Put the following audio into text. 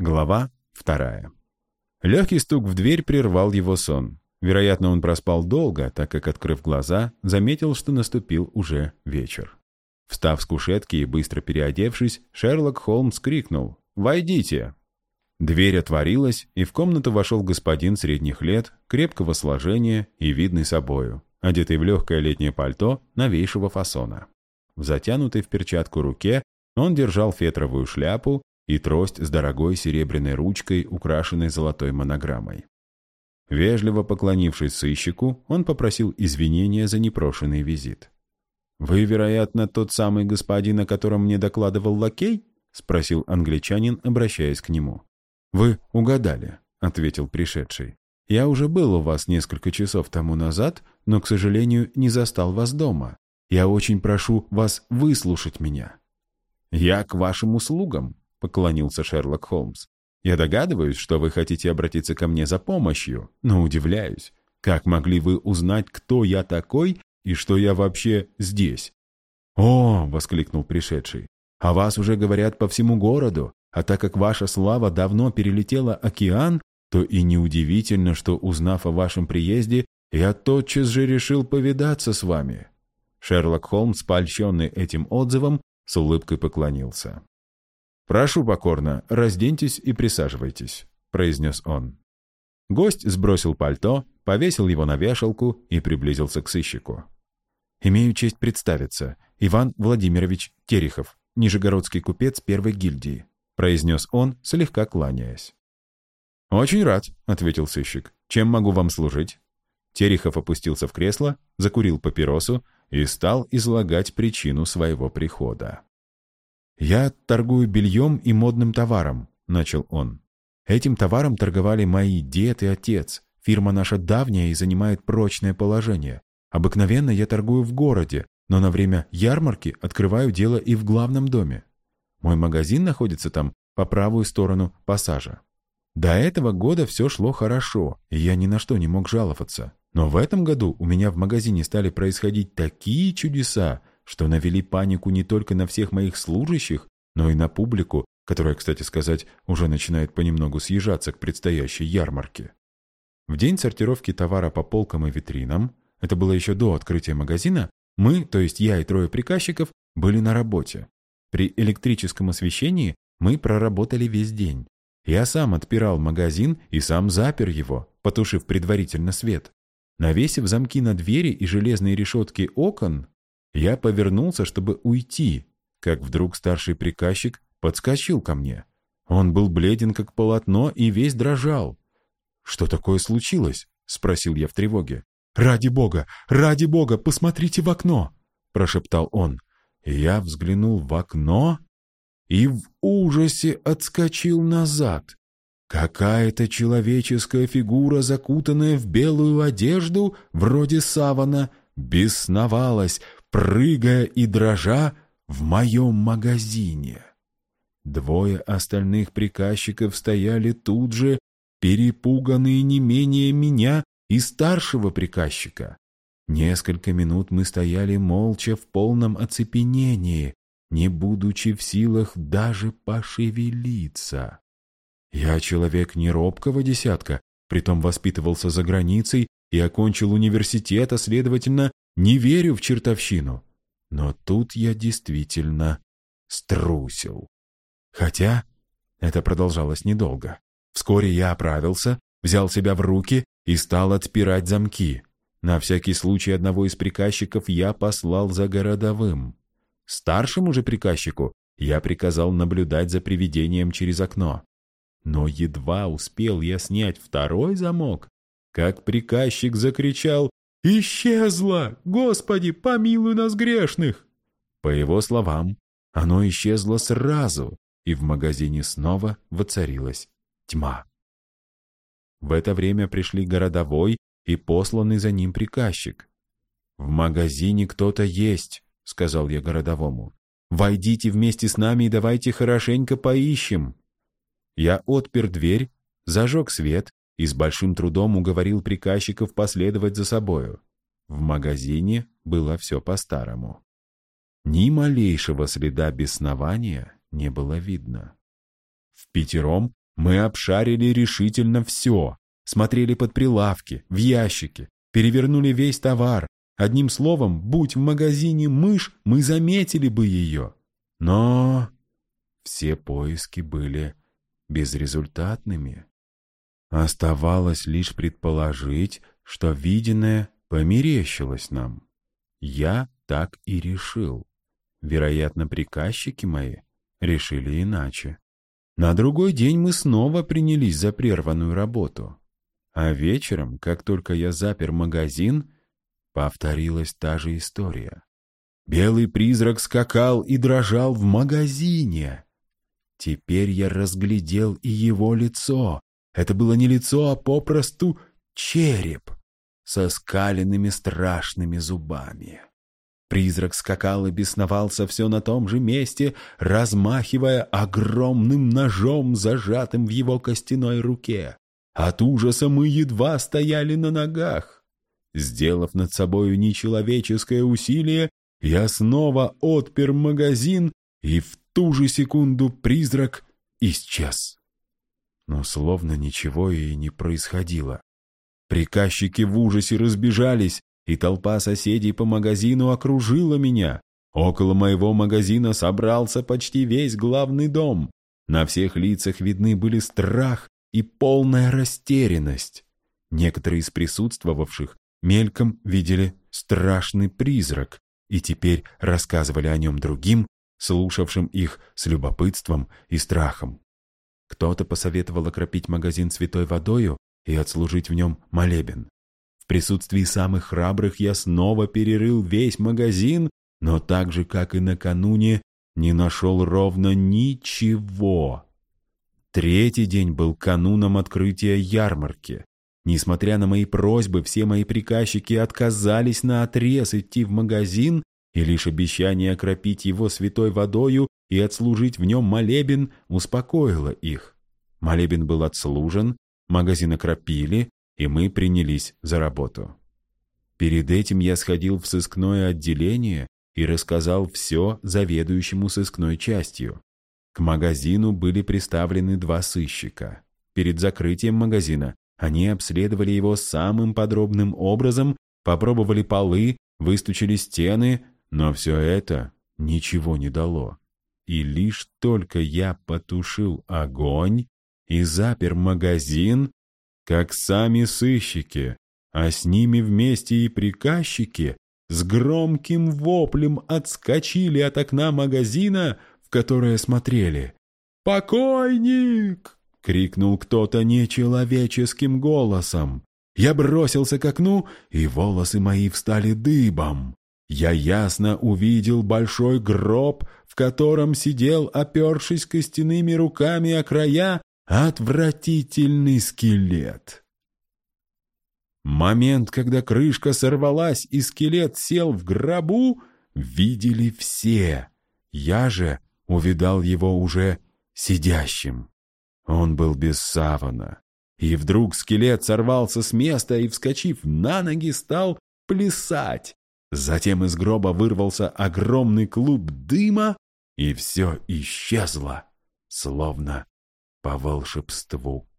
Глава вторая. Легкий стук в дверь прервал его сон. Вероятно, он проспал долго, так как, открыв глаза, заметил, что наступил уже вечер. Встав с кушетки и быстро переодевшись, Шерлок Холмс крикнул «Войдите!». Дверь отворилась, и в комнату вошел господин средних лет, крепкого сложения и видный собою, одетый в легкое летнее пальто новейшего фасона. В затянутой в перчатку руке он держал фетровую шляпу и трость с дорогой серебряной ручкой, украшенной золотой монограммой. Вежливо поклонившись сыщику, он попросил извинения за непрошенный визит. «Вы, вероятно, тот самый господин, о котором мне докладывал лакей?» — спросил англичанин, обращаясь к нему. «Вы угадали», — ответил пришедший. «Я уже был у вас несколько часов тому назад, но, к сожалению, не застал вас дома. Я очень прошу вас выслушать меня». «Я к вашим услугам», — поклонился Шерлок Холмс. «Я догадываюсь, что вы хотите обратиться ко мне за помощью, но удивляюсь. Как могли вы узнать, кто я такой и что я вообще здесь?» «О!» — воскликнул пришедший. «О вас уже говорят по всему городу, а так как ваша слава давно перелетела океан, то и неудивительно, что, узнав о вашем приезде, я тотчас же решил повидаться с вами». Шерлок Холмс, польщенный этим отзывом, с улыбкой поклонился. «Прошу покорно, разденьтесь и присаживайтесь», — произнес он. Гость сбросил пальто, повесил его на вешалку и приблизился к сыщику. «Имею честь представиться. Иван Владимирович Терехов, нижегородский купец первой гильдии», — произнес он, слегка кланяясь. «Очень рад», — ответил сыщик. «Чем могу вам служить?» Терехов опустился в кресло, закурил папиросу и стал излагать причину своего прихода. «Я торгую бельем и модным товаром», — начал он. «Этим товаром торговали мои дед и отец. Фирма наша давняя и занимает прочное положение. Обыкновенно я торгую в городе, но на время ярмарки открываю дело и в главном доме. Мой магазин находится там по правую сторону пассажа. До этого года все шло хорошо, и я ни на что не мог жаловаться. Но в этом году у меня в магазине стали происходить такие чудеса, что навели панику не только на всех моих служащих, но и на публику, которая, кстати сказать, уже начинает понемногу съезжаться к предстоящей ярмарке. В день сортировки товара по полкам и витринам, это было еще до открытия магазина, мы, то есть я и трое приказчиков, были на работе. При электрическом освещении мы проработали весь день. Я сам отпирал магазин и сам запер его, потушив предварительно свет. Навесив замки на двери и железные решетки окон, я повернулся, чтобы уйти, как вдруг старший приказчик подскочил ко мне. Он был бледен, как полотно, и весь дрожал. «Что такое случилось?» — спросил я в тревоге. «Ради бога! Ради бога! Посмотрите в окно!» — прошептал он. Я взглянул в окно и в ужасе отскочил назад. Какая-то человеческая фигура, закутанная в белую одежду, вроде савана, бесновалась, прыгая и дрожа в моем магазине. Двое остальных приказчиков стояли тут же, перепуганные не менее меня и старшего приказчика. Несколько минут мы стояли молча в полном оцепенении, не будучи в силах даже пошевелиться. Я человек не робкого десятка, притом воспитывался за границей и окончил университет, а, следовательно, не верю в чертовщину. Но тут я действительно струсил. Хотя это продолжалось недолго. Вскоре я оправился, взял себя в руки и стал отпирать замки. На всякий случай одного из приказчиков я послал за городовым. Старшему же приказчику я приказал наблюдать за привидением через окно. Но едва успел я снять второй замок, как приказчик закричал «Исчезло! Господи, помилуй нас грешных!» По его словам, оно исчезло сразу, и в магазине снова воцарилась тьма. В это время пришли городовой и посланный за ним приказчик. «В магазине кто-то есть», — сказал я городовому. «Войдите вместе с нами и давайте хорошенько поищем». Я отпер дверь, зажег свет и с большим трудом уговорил приказчиков последовать за собою. В магазине было все по-старому. Ни малейшего следа беснования не было видно. В пятером Мы обшарили решительно все. Смотрели под прилавки, в ящики, перевернули весь товар. Одним словом, будь в магазине мышь, мы заметили бы ее. Но все поиски были безрезультатными. Оставалось лишь предположить, что виденное померещилось нам. Я так и решил. Вероятно, приказчики мои решили иначе. На другой день мы снова принялись за прерванную работу. А вечером, как только я запер магазин, повторилась та же история. Белый призрак скакал и дрожал в магазине. Теперь я разглядел и его лицо. Это было не лицо, а попросту череп со скаленными страшными зубами. Призрак скакал и бесновался все на том же месте, размахивая огромным ножом, зажатым в его костяной руке. От ужаса мы едва стояли на ногах. Сделав над собою нечеловеческое усилие, я снова отпер магазин, и в ту же секунду призрак исчез. Но словно ничего и не происходило. Приказчики в ужасе разбежались, и толпа соседей по магазину окружила меня. Около моего магазина собрался почти весь главный дом. На всех лицах видны были страх и полная растерянность. Некоторые из присутствовавших мельком видели страшный призрак и теперь рассказывали о нем другим, слушавшим их с любопытством и страхом. Кто-то посоветовал окропить магазин святой водою и отслужить в нем молебен присутствии самых храбрых я снова перерыл весь магазин, но так же, как и накануне, не нашел ровно ничего. Третий день был кануном открытия ярмарки. Несмотря на мои просьбы, все мои приказчики отказались на отрез идти в магазин, и лишь обещание окропить его святой водою и отслужить в нем молебен успокоило их. Молебен был отслужен, магазин окропили, и мы принялись за работу. Перед этим я сходил в сыскное отделение и рассказал все заведующему сыскной частью. К магазину были приставлены два сыщика. Перед закрытием магазина они обследовали его самым подробным образом, попробовали полы, выстучили стены, но все это ничего не дало. И лишь только я потушил огонь и запер магазин, как сами сыщики, а с ними вместе и приказчики, с громким воплем отскочили от окна магазина, в которое смотрели. «Покойник!» — крикнул кто-то нечеловеческим голосом. Я бросился к окну, и волосы мои встали дыбом. Я ясно увидел большой гроб, в котором сидел, опершись костяными руками о края, Отвратительный скелет. Момент, когда крышка сорвалась и скелет сел в гробу, видели все. Я же увидал его уже сидящим. Он был без савана. И вдруг скелет сорвался с места и, вскочив на ноги, стал плясать. Затем из гроба вырвался огромный клуб дыма, и все исчезло, словно по волшебству.